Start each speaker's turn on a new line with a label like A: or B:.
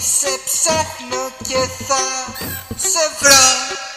A: σε ψάχνω και θα σε βρω.